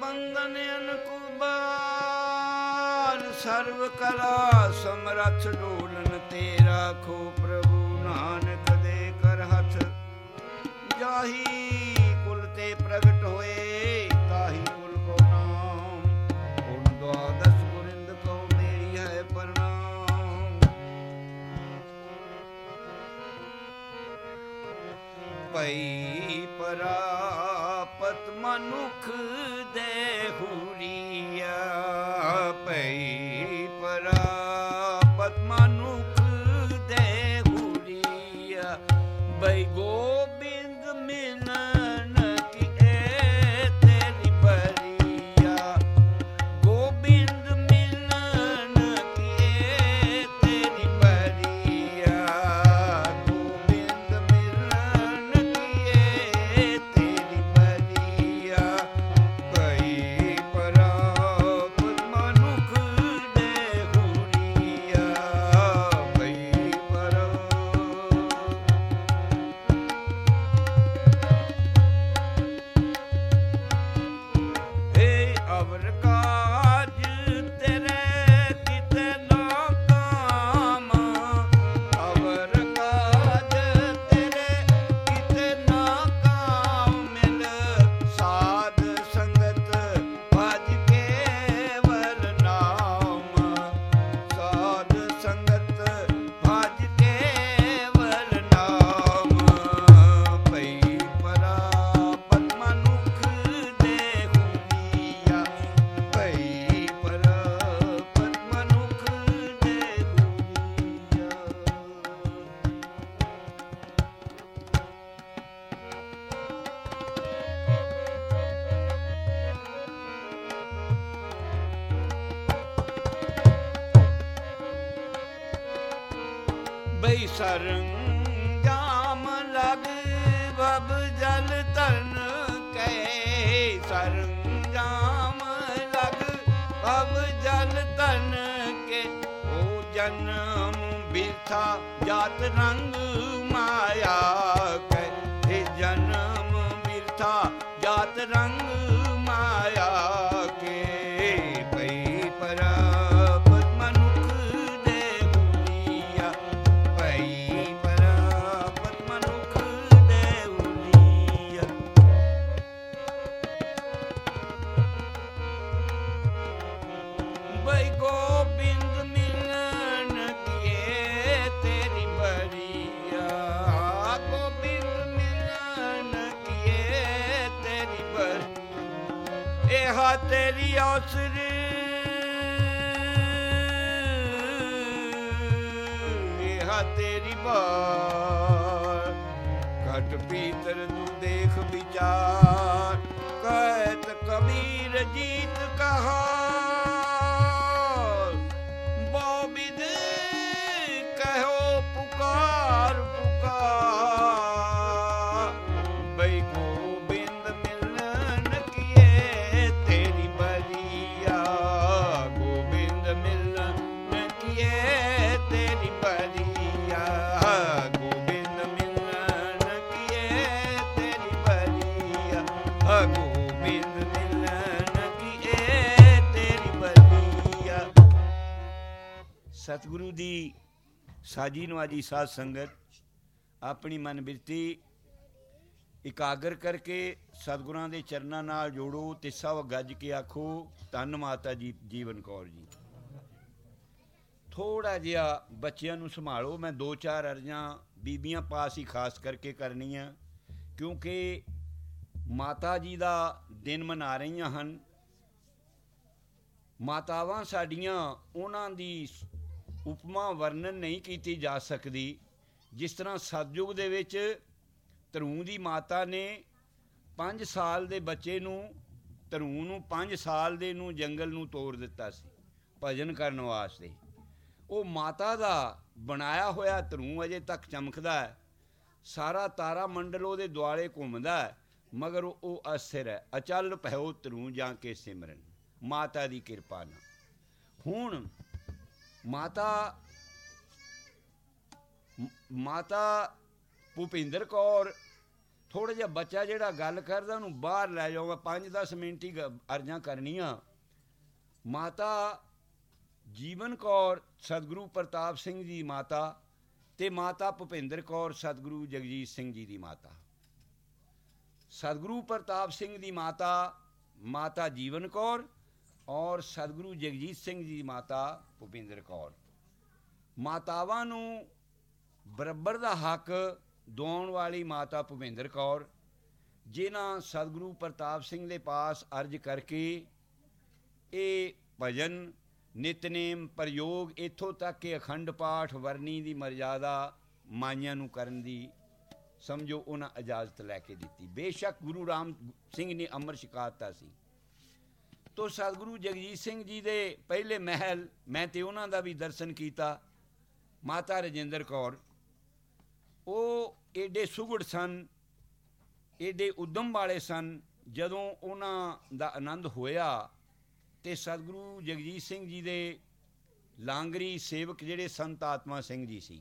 ਬੰਧਨ ਅਨਕੁਬਾਰ ਸਰਵ ਕਲਾ ਸਮਰੱਥ ਢੋਲਨ ਤੇਰਾ ਖੋ ਪ੍ਰਭੂ ਨਾਨਕ ਦੇ ਕਰ ਹੱਥ। ਜਾਹੀ ਮਨੁੱਖ ਦੇ ਬਈ ਸਰੰਜਾਮ ਲਗ ਬਬ ਜਲ ਤਨ ਕੈ ਸਰੰਜਾਮ ਲਗ ਬਬ ਜਲ ਤਰਨ ਕੇ ਉਹ ਜਨਮ ਬਿਰਥਾ ਜਾਤ ਰੰਗ ਇਹ ਤੇਰੀ ਔਸਰੀ। ਇਹ ਤੇਰੀ ਬਾਰ ਘਟ ਪੀਤਰ ਤੂੰ ਦੇਖ ਵਿਚਾਰ। ਕਹਿਤ ਕਬੀਰ ਜੀਤ ਕਹਾ। ਸਤਿਗੁਰੂ ਦੀ ਸਾਜੀ ਨਵਾਜੀ ਸਾਧ ਸੰਗਤ ਆਪਣੀ ਮਨ ਬਿਰਤੀ ਇਕਾਗਰ ਕਰਕੇ ਸਤਿਗੁਰਾਂ ਦੇ ਚਰਨਾਂ ਨਾਲ ਜੋੜੋ ਤੇ ਸਭ ਗੱਜ ਕੇ ਆਖੋ, ਧੰਨ ਮਾਤਾ ਜੀ, ਜੀਵਨ ਕੌਰ ਜੀ। ਥੋੜਾ ਜਿਹਾ ਬੱਚਿਆਂ ਨੂੰ ਸੰਭਾਲੋ, ਮੈਂ ਦੋ ਚਾਰ ਅਰਜ਼ਾਂ ਬੀਬੀਆਂ ਪਾਸ ਹੀ ਖਾਸ ਕਰਕੇ ਕਰਨੀਆਂ, ਕਿਉਂਕਿ ਮਾਤਾ ਜੀ ਦਾ ਦਿਨ ਮਨਾ ਰਹੀਆਂ ਹਨ। ਮਾਤਾਵਾਂ ਸਾਡੀਆਂ, ਉਹਨਾਂ ਦੀ ਉਪਮਾ ਵਰਣਨ ਨਹੀਂ ਕੀਤੀ ਜਾ ਸਕਦੀ, ਜਿਸ ਤਰ੍ਹਾਂ ਸਤਜੁਗ ਦੇ ਵਿੱਚ ਧਰੂ ਦੀ ਮਾਤਾ ਨੇ 5 ਸਾਲ ਦੇ ਬੱਚੇ ਨੂੰ ਧਰੂ ਨੂੰ 5 ਸਾਲ ਦੇ ਨੂੰ ਜੰਗਲ ਨੂੰ ਤੋੜ ਦਿੱਤਾ ਸੀ, ਭਜਨ ਕਰਨ ਵਾਸਤੇ। ਉਹ ਮਾਤਾ ਦਾ ਬਣਾਇਆ ਹੋਇਆ ਧਰੂ ਅਜੇ ਤੱਕ ਚਮਕਦਾ ਹੈ, ਸਾਰਾ ਤਾਰਾ ਮੰਡਲ ਉਹਦੇ ਦੁਆਲੇ ਘੁੰਮਦਾ ਹੈ, ਮਗਰ ਉਹ ਅਸਥਿਰ ਹੈ, ਅਚਲ ਭਇਓ ਧਰੂ ਜਾਂ ਕੇ ਸਿਮਰਨ, ਮਾਤਾ ਦੀ ਕਿਰਪਾ ਨਾਲ। ਹੁਣ ਮਾਤਾ ਮਾਤਾ ਭੁਪਿੰਦਰ ਕੌਰ ਥੋੜਾ ਜਿਹਾ ਬੱਚਾ ਜਿਹੜਾ ਗੱਲ ਕਰਦਾ, ਉਹਨੂੰ ਬਾਹਰ ਲੈ ਜਾਓ ਮੈਂ 5-10 ਮਿੰਟ ਹੀ ਅਰਜ਼ਾਂ ਕਰਨੀਆਂ। ਮਾਤਾ ਜੀਵਨ ਕੌਰ, ਸਤਿਗੁਰੂ ਪ੍ਰਤਾਪ ਸਿੰਘ ਜੀ ਮਾਤਾ ਤੇ ਮਾਤਾ ਭੁਪਿੰਦਰ ਕੌਰ, ਸਤਿਗੁਰੂ ਜਗਜੀਤ ਸਿੰਘ ਜੀ ਦੀ ਮਾਤਾ। ਸਤਿਗੁਰੂ ਪ੍ਰਤਾਪ ਸਿੰਘ ਦੀ ਮਾਤਾ ਮਾਤਾ ਜੀਵਨ ਕੌਰ ਔਰ ਸਤਿਗੁਰੂ ਜਗਜੀਤ ਸਿੰਘ ਜੀ ਮਾਤਾ ਭੁਪਿੰਦਰ ਕੌਰ। ਮਾਤਾਵਾਂ ਨੂੰ ਬਰਾਬਰ ਦਾ ਹੱਕ ਦਿਵਾਉਣ ਵਾਲੀ ਮਾਤਾ ਭੁਪਿੰਦਰ ਕੌਰ, ਜਿਨ੍ਹਾਂ ਸਤਿਗੁਰੂ ਪ੍ਰਤਾਪ ਸਿੰਘ ਦੇ ਪਾਸ ਅਰਜ ਕਰਕੇ ਇਹ ਭਜਨ ਨਿਤਨੇਮ ਪ੍ਰਯੋਗ ਇਥੋਂ ਤੱਕ ਕਿ ਅਖੰਡ ਪਾਠ ਵਰਨੀ ਦੀ ਮਰਜ਼ਾਦਾ ਮਾਈਆਂ ਨੂੰ ਕਰਨ ਦੀ ਸਮਝੋ ਉਹਨਾਂ ਇਜਾਜ਼ਤ ਲੈ ਕੇ ਦਿੱਤੀ। ਬੇਸ਼ੱਕ ਗੁਰੂ ਰਾਮ ਸਿੰਘ ਨੇ ਅਮਰ ਸ਼ਿਕਾਇਤਾ ਸੀ। ਤੋ ਸਤਿਗੁਰੂ ਜਗਜੀਤ ਸਿੰਘ ਜੀ ਦੇ ਪਹਿਲੇ ਮਹਿਲ ਮੈਂ ਤੇ ਉਹਨਾਂ ਦਾ ਵੀ ਦਰਸ਼ਨ ਕੀਤਾ, ਮਾਤਾ ਰਜਿੰਦਰ ਕੌਰ। ਉਹ ਏਡੇ ਸੁਗੜ ਸਨ, ਏਡੇ ਉਦਮ ਵਾਲੇ ਸਨ, ਜਦੋਂ ਉਹਨਾਂ ਦਾ ਆਨੰਦ ਹੋਇਆ ਤੇ ਸਤਿਗੁਰੂ ਜਗਜੀਤ ਸਿੰਘ ਜੀ ਦੇ ਲਾਂਗਰੀ ਸੇਵਕ ਜਿਹੜੇ ਸੰਤ ਆਤਮਾ ਸਿੰਘ ਜੀ ਸੀ।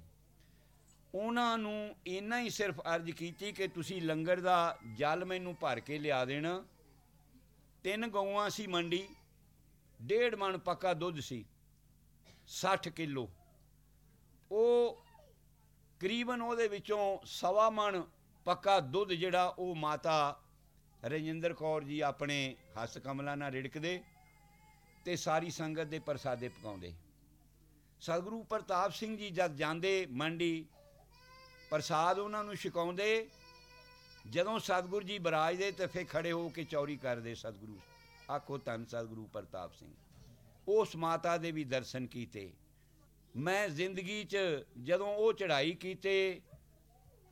ਉਹਨਾਂ ਨੂੰ ਇੰਨਾ ਹੀ ਸਿਰਫ ਅਰਜ਼ ਕੀਤੀ ਕਿ ਤੁਸੀਂ ਲੰਗਰ ਦਾ ਜਲ ਮੈਨੂੰ ਭਰ ਕੇ ਲਿਆ ਦੇਣਾ ਤਿੰਨ ਗਊਆਂ ਸੀ ਮੰਡੀ, ਡੇਢ ਮਣ ਪੱਕਾ ਦੁੱਧ ਸੀ 60 ਕਿਲੋ। ਉਹ ਕਰੀਬਨ ਉਹਦੇ ਵਿੱਚੋਂ ਸਵਾ ਮਣ ਪੱਕਾ ਦੁੱਧ ਜਿਹੜਾ ਉਹ ਮਾਤਾ ਰਜਿੰਦਰ ਕੌਰ ਜੀ ਆਪਣੇ ਹੱਸ ਕਮਲਾਂ ਨਾਲ ਰਿੜਕਦੇ ਤੇ ਸਾਰੀ ਸੰਗਤ ਦੇ ਪ੍ਰਸਾਦੇ ਪਕਾਉਂਦੇ। ਸਤਿਗੁਰੂ ਪ੍ਰਤਾਪ ਸਿੰਘ ਜੀ ਜਦ ਜਾਂਦੇ ਮੰਡੀ, ਪ੍ਰਸਾਦ ਉਹਨਾਂ ਨੂੰ ਛਕਾਉਂਦੇ ਜਦੋਂ ਸਤਿਗੁਰੂ ਜੀ ਬਰਾਜਦੇ ਤੇ ਫੇ ਖੜੇ ਹੋ ਕੇ ਚੌਰੀ ਕਰਦੇ ਸਤਿਗੁਰੂ, ਆਖੋ ਧੰਨ ਸਤਿਗੁਰੂ ਪ੍ਰਤਾਪ ਸਿੰਘ। ਉਸ ਮਾਤਾ ਦੇ ਵੀ ਦਰਸ਼ਨ ਕੀਤੇ। ਮੈਂ ਜ਼ਿੰਦਗੀ 'ਚ ਜਦੋਂ ਉਹ ਚੜ੍ਹਾਈ ਕੀਤੇ,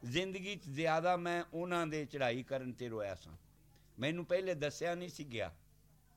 ਜ਼ਿੰਦਗੀ 'ਚ ਜ਼ਿਆਦਾ ਮੈਂ ਉਹਨਾਂ ਦੇ ਚੜ੍ਹਾਈ ਕਰਨ ਤੇ ਰੋਇਆ ਸਾਂ। ਮੈਨੂੰ ਪਹਿਲੇ ਦੱਸਿਆ ਨਹੀਂ ਸੀ ਗਿਆ।